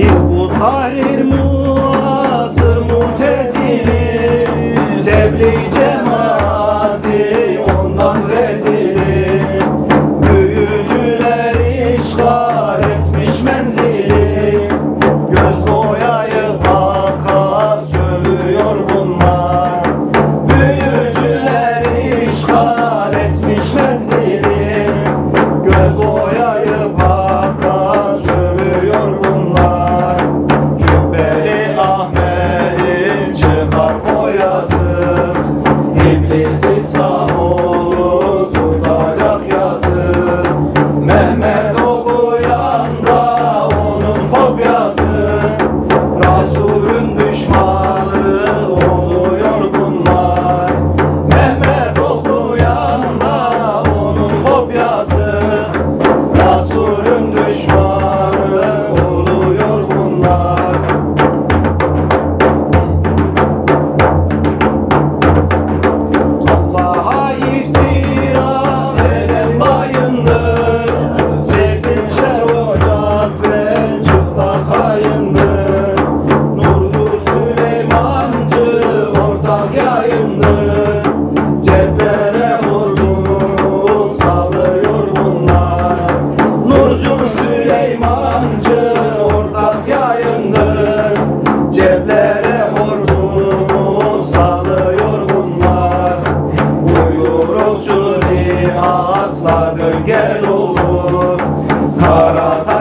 Hizbut Tahrir Mu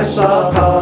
Shaka.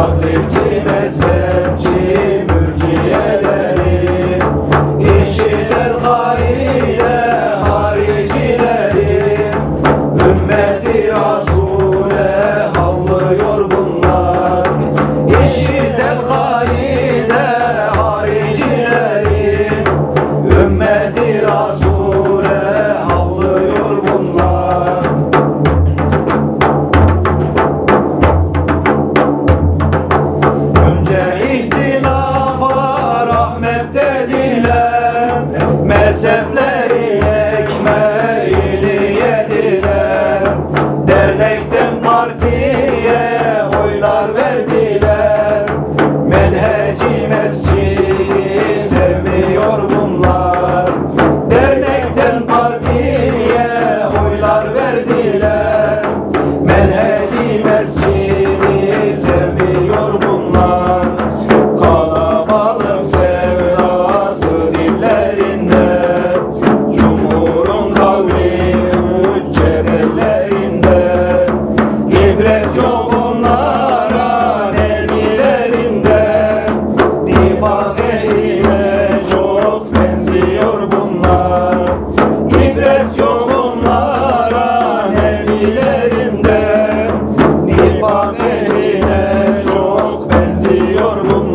taklitçi mezhepçi mürciyeleri İşiter haine haricileri Ümmet yorgun